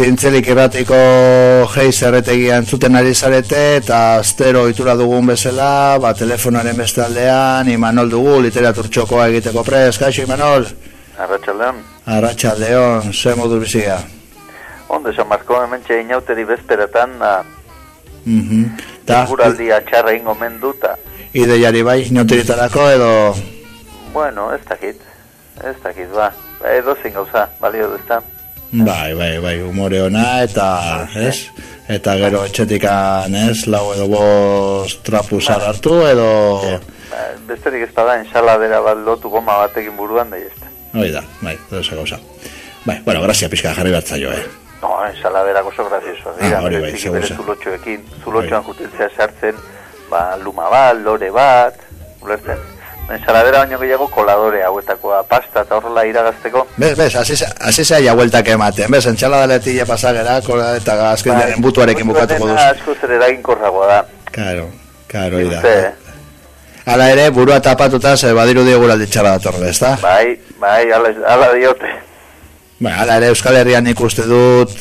Zintzelik irratiko geiz erretegia entzuten ari zarete eta astero itura dugun bezala, ba, telefonaren beste aldean, Imanol dugu, literatur txokoa egiteko prez, kaixo Imanol? Arratxaldeon. Arratxaldeon, ze modu bizia? Onde, San Marko, hemen txe inauteri bezperetan, mm -hmm. ta, guraldi atxarra ingo menduta. Ideiari bai, inauteritarako edo... Bueno, ez dakit, ez dakit, ba, edo zin gauza, balio duzta. Bai, bai, bai, humore ona eta, ez? Eta gero etxetikan, ez? Lau edo bost bai. hartu edo... Ba, besterik ez bada, ensaladera bat lotu goma batekin buruan da jeste. Hoi da, bai, edo ze gauza. Bai, bueno, grazia pixka jarri bat zailo, eh? No, ensaladera gozo grazioso. Ah, hori bai. Zulotxoekin, zulotxoan jutentzea sartzen, ba, luma bat, lore bat, ulertzen ensaladera baino gehiago koladore hauetakoa pasta eta horrela iragazteko. Bez, bez, hasi zai hueltak ematen, bez, entxalada letilla pasagera, kola eta azken bai, butuarekin bukatuko duz. Asko zer eragin korragoa da. Karo, karo, ida. Hala ere, burua tapatuta, ze badiru diogura ditxala datorre, ez da? Bai, bai, ala, diote. Bai, ala ere, Euskal Herrian ikuste dut,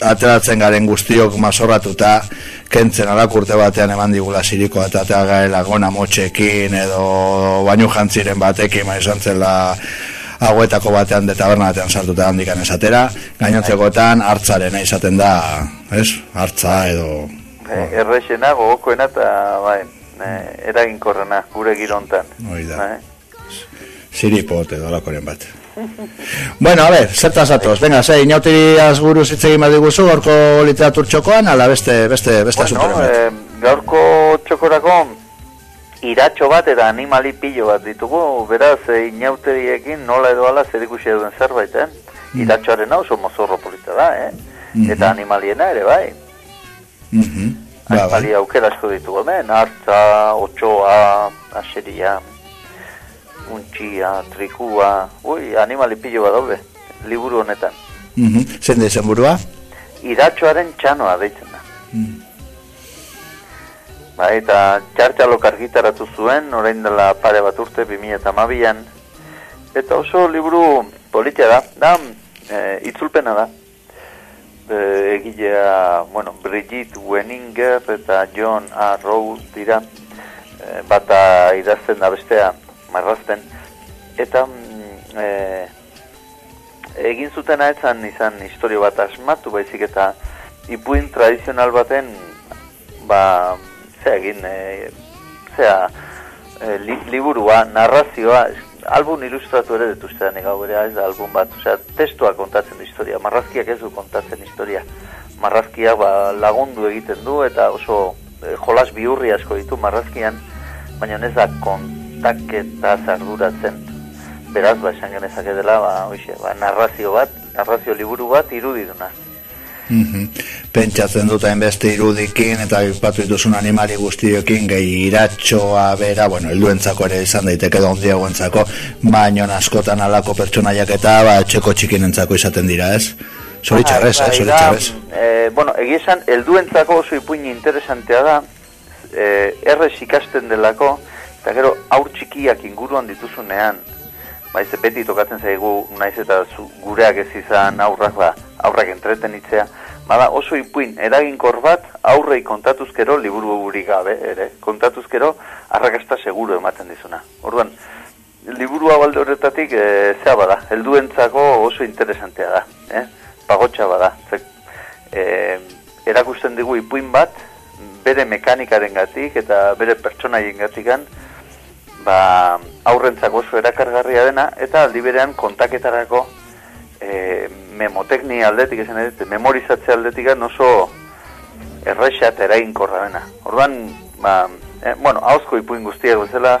ateratzen garen guztiok mazorratuta, kentzen alakurte batean eman digula ziriko eta eta gaela gona motxekin edo bainu jantziren batekin ma izan zela aguetako batean de taberna batean sartuta handikan esatera gainontzekoetan hartzaren izaten da ez? hartza edo e, errexena gogokoena eta bai, eraginkorrena gure girontan Oida. Bai. Ziripot edo alakoren bat bueno, a ver, zertaz atoz, venga, zei, inautiri azguru zitzegin bat diguzu, gaurko literatur txokoan, ala beste, beste, beste bueno, eh, gaurko txokorako iratxo bat eta animali pilo bat ditugu, beraz, eh, inauteriekin nola edo ala zer ikusi duen zerbait, eh? Mm. Iratxoaren hau, somo zorro polita da, eh? Mm-hmm. Eta animaliena ere, bai? Mm -hmm. Animali ba, aukera asko ditugu, hemen, hartza, otxoa, aseria, untxia, trikua, ui, animali pilo bat daude, liburu honetan. Mm -hmm. Zen dezen burua? Iratxoaren txanoa deitzen da. Mm. Ba, eta txartxalo kargitaratu zuen, orain dela pare bat urte, 2008an, eta oso liburu politia da, da, e, itzulpena da, e, egilea, bueno, Brigitte Weninger eta John A. Rowe dira, e, bata idazten da bestea, marrazten. Eta mm, e, egin zuten aetzan izan historio bat asmatu baizik eta ipuin tradizional baten ba ze egin e, zea e, liburua, narrazioa album ilustratu ere detuztean egau ere ez da album bat, osea testua kontatzen du historia, marrazkiak ez du kontatzen historia. Marrazkia ba, lagundu egiten du eta oso e, jolas biurri asko ditu marrazkian baina ez da kont kontaketa zarduratzen. Beraz, ba, esan genezake dela, ba, oixe, ba, narrazio bat, narrazio liburu bat irudiduna. Mm -hmm. Pentsatzen dut beste irudikin eta ipatu dituzun animali guztiokin gehi iratxoa bera, bueno, elduentzako ere izan daiteke da ondiagoentzako, baino askotan alako pertsonaiak eta ba, txeko txikinentzako izaten dira, ez? Zoritxarrez, bai, eh, zoritxarrez. E, bueno, egizan, elduentzako oso ipuin interesantea da, e, errez ikasten delako, Eta gero, aur txikiak inguruan dituzunean, baiz, beti tokatzen zaigu, naiz eta zu, gureak ez izan aurrak ba, aurrak entretenitzea, bada oso ipuin eraginkor bat aurrei kontatuzkero liburu guri gabe, ere, kontatuzkero arrakasta seguru ematen dizuna. Orduan, liburua balde horretatik, e, zea bada, helduentzako oso interesantea da, eh? pagotxa bada. Zek, e, erakusten digu ipuin bat, bere mekanikaren gatik eta bere pertsonaien gatikan, ba, aurrentzako oso erakargarria dena, eta aldi berean kontaketarako e, memotekni aldetik esan edo, memorizatze aldetik oso errexat erainkorra dena. Orduan, ba, e, bueno, hauzko ipuin guztiak bezala,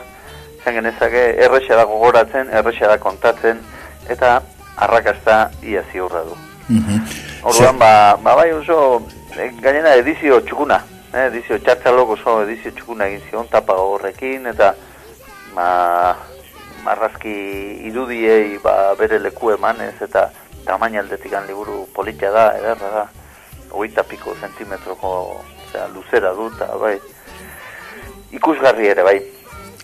zen genezake, errexa da gogoratzen, errexa da kontatzen, eta arrakasta ia ziurra du. Mm Orduan, ba, ba, bai oso, e, gainena edizio txukuna, eh, edizio txartzalok oso edizio txukuna egin zion, tapa horrekin, eta ma, marrazki irudiei ba, bere leku emanez eta tamaina aldetik liburu politia da, ederra da, oita piko zentimetroko zera, luzera dut, bai, ikusgarri ere, bai.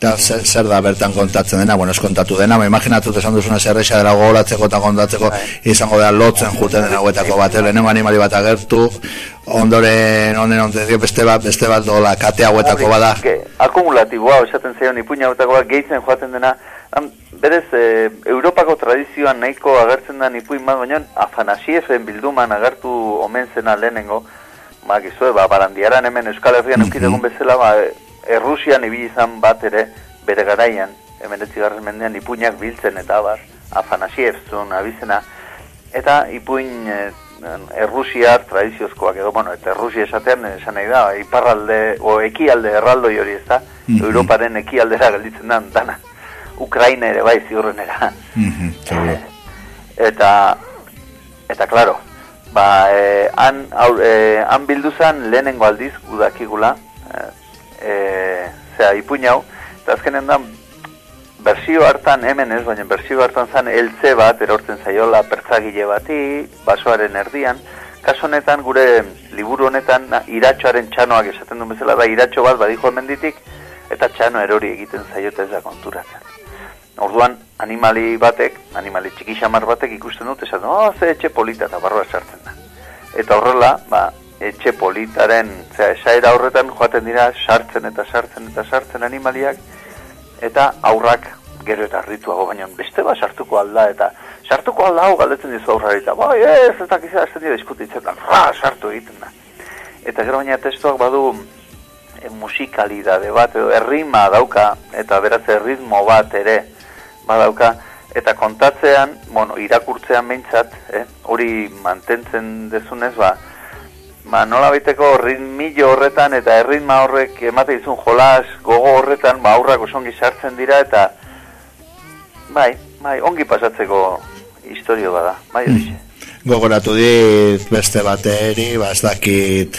Eta zer, zer da bertan kontatzen dena, bueno, ez kontatu dena, ma imaginatut esan duzuna zerreixa dela gogoratzeko eta kontatzeko Bai. izango da lotzen juten dena guetako bat, lehenengo animali bat agertu, ondoren, onden, onden, beste bat, beste bat dola, kate hauetako bada. Akumulatiboa, esaten zeion ipuina hauetako bat gehitzen joaten dena, berez, e, Europako tradizioan nahiko agertzen da ipuin bat, baina Afanasiefen bilduman agertu omen zena lehenengo, ba, gizue, ba, barandiaran hemen Euskal Herrian mm eukitegun bezala, ba, Errusian ibili izan bat ere, bere garaian, hemen etzigarren mendean ipuinak biltzen eta bar, Afanasiev zuen abizena, eta ipuin e, errusiar tradiziozkoak edo, bueno, eta errusia esatean esan nahi da, iparralde, o ekialde erraldoi hori ez da, Mhm. Europaren ekialdera gelditzen da, dana. Ukraina ere bai ziurrenera. Mhm, seguro. eta, eta claro, ba, eh, han, aur, eh, han bildu zen lehenengo aldiz gudakigula, eh, zera, ipuin hau, eta azkenen da, bersio hartan hemen ez, baina bersio hartan zen eltze bat erortzen zaiola pertsagile bati, basoaren erdian, kaso honetan gure liburu honetan iratxoaren txanoak esaten duen bezala da iratxo bat badijo hemenditik eta txano erori egiten zaiote ez da konturatzen. Orduan animali batek, animali txiki xamar batek ikusten dut esaten, oh, ze etxe polita eta barroa sartzen da. Eta horrela, ba, etxe politaren, zera, esaera horretan joaten dira sartzen eta sartzen eta sartzen animaliak, eta aurrak gero eta rituago, baina beste bat sartuko alda, eta sartuko alda hau galdetzen dizu aurrari, eta bai, ez, ez dakizia, hasten dira diskutitzen, eta ra, sartu egiten da. Eta gero baina testuak badu e, musikalidade bat, edo errima dauka, eta beraz erritmo bat ere badauka, eta kontatzean, bueno, irakurtzean behintzat, eh, hori mantentzen dezunez, ba, ba, nola baiteko ritmillo horretan eta erritma horrek emate dizun jolas gogo horretan, ba, aurrak oso ongi sartzen dira eta bai, bai, ongi pasatzeko historio bada, bai, horixe. Gogoratu dit beste bateri, ba, ez dakit,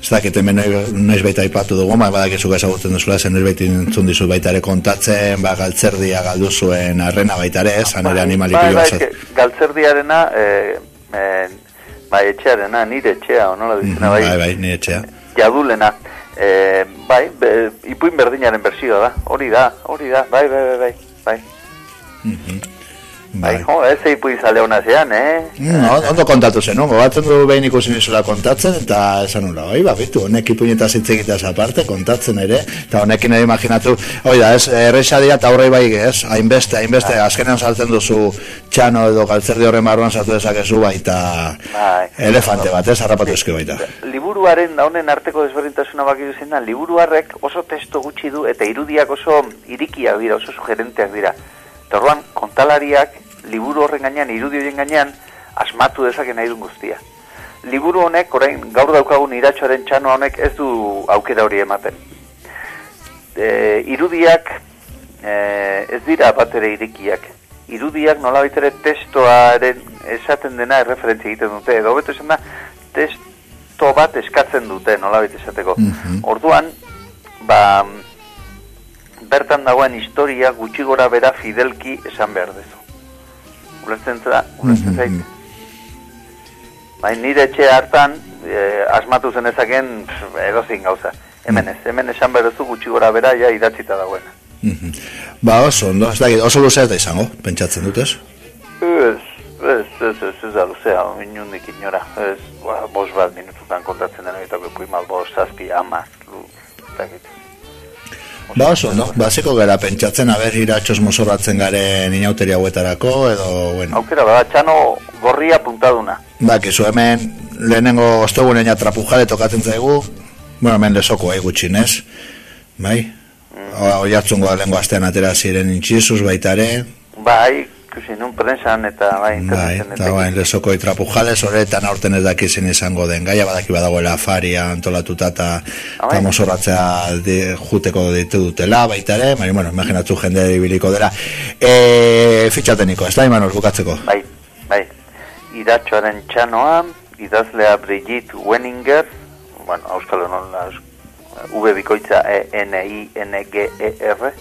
ez dakit hemen noi- noiz baita aipatu dugu, ba, badakizu ezagutzen duzula, zen noiz baita entzun dizu baita ere kontatzen, ba, galtzerdia galdu zuen arrena baita ere, zan ere animali bai, pilo bai, eske, galtzerdiarena, eh, eh, bai, etxearena, nire etxea, o nola dizena, Bai, bai, bai, nire etxea. jadulena. Eh, bai, be, ipuin berdinaren bersioa da, hori da, hori da, bai, bai, bai, bai, bai. Mhm. Bai, Bai. jo, ez ipuin zale hona zean, eh? No, ondo kontatu zen, no? Gobatzen du behin ikusi nizula kontatzen, eta esan nula, oi, ba, bitu, honek ipuinetaz hitz egiteaz aparte, kontatzen ere, eta honekin ere imaginatu, oi da, ez, erresa dira, eta horrei bai, ez, hainbeste, hainbeste, azkenean saltzen duzu txano edo galtzerdi horren barruan sartu dezakezu baita Bai. elefante bat, ez, harrapatu eski baita. liburuaren honen arteko desberdintasuna baki duzen da, liburuarrek oso testo gutxi du eta irudiak oso irikiak dira, oso sugerenteak dira. Eta orduan, kontalariak liburu horren gainean, irudi horien gainean, asmatu dezake nahi duen guztia. Liburu honek, orain gaur daukagun iratxoaren txano honek ez du aukera hori ematen. E, irudiak e, ez dira bat ere irikiak. Irudiak nolabait ere testoaren esaten dena erreferentzia egiten dute. Edo beto esan da, testo bat eskatzen dute nolabait esateko. Mhm. Orduan, ba, bertan dagoen historia gutxi gora bera fidelki esan behar dezu. Ulertzen da, ulertzen zait. Mhm. Bai, nire etxe hartan, eh, asmatu zenezaken edozein gauza. Hemen ez, hemen esan behar dezu gutxi gora bera ja idatzita dagoena. Mhm. Ba, oso, ondo, ez dakit, oso luzea ez da izango, pentsatzen dut, ez? Ez, ez, ez, ez, ez da luzea, inundik inora. Ez, ba, bos bat minututan kontatzen dena eta bepuimal bos, zazpi, ama, lu, ez dakit. Ba, oso, ondo, baziko gara pentsatzen, aber, iratxos mozorratzen garen inauteria hauetarako, edo, bueno, Aukera, bada, txano gorria puntaduna. Bakizu hemen lehenengo ostegunen ja trapujale tokatzen zaigu, bueno, hemen lesoko eh, gutxinez, bai? Oi hartzungo lehengo astean atera ziren intxizuz baita ere, Bai, ikusi nun prensan eta bai, bai, eta bai, lesoko trapujale, horretan aurten ez dakizin izango den, gaia badaki badagoela afaria antolatuta eta Ah, bai. eta mozorratzea di, juteko ditu dutela baita ere, baina, bueno, imaginatzu jende ibiliko dela. E, fitxateniko, ez da, Imanol, bukatzeko? Bai, bai. Iratxoaren txanoa, idazlea Brigitte Wenninger, bueno, auskalo nola, V bikoitza E N I N G E R,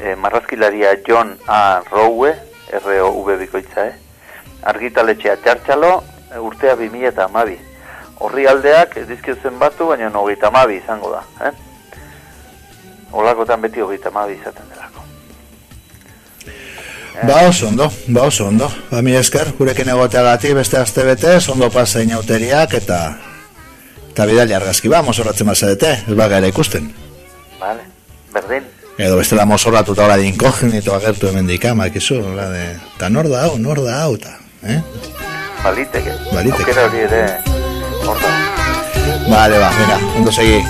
e, marrazkilaria John A. Rowe, R O V bikoitza E, argitaletxea txartxalo, urtea 2000 eta amabi. Horri aldeak, dizkio zen batu, baina hogeita amabi izango da, eh? Olakotan beti hogeita mabi izaten delako. Ba oso ondo, ba oso ondo. Ba mi esker, gurekin egoteagatik beste aste bete, ondo pasa inauteriak eta eta bidali argazki ba, mozorratzen mazadete, ez ba gara ikusten. Vale, berdin. Edo beste la mozorratu eta hori de inkognito agertu hemen dikama, ekizu, la de, eta nor da hau, nor da hau, eta, eh? Baliteke. Baliteke. Aukera hori ere, hor da. Vale, ba, mira, ondo segi.